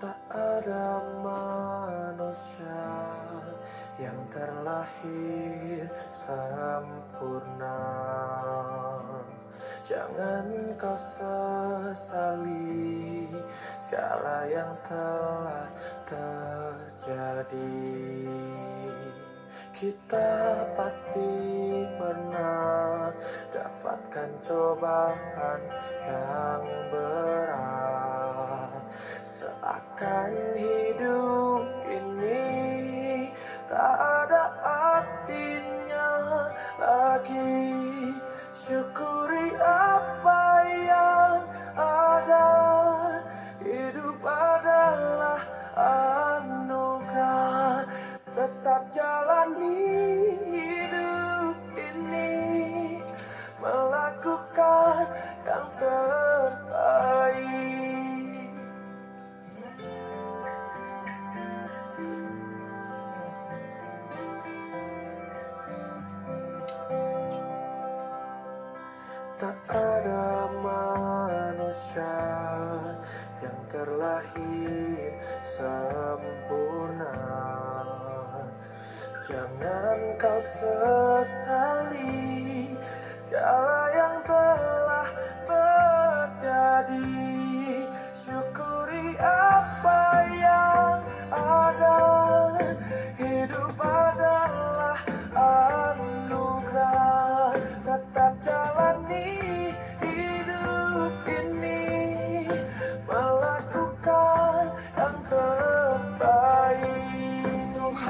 Tak ada manusia yang terlahir sempurna Jangan kau sesali segala yang telah terjadi. Kita pasti pernah dapatkan cobaan yang berat. Seakan hidup Melakukan yang terbaik. Tak ada manusia yang terlahir sempurna. Jangan kau sesali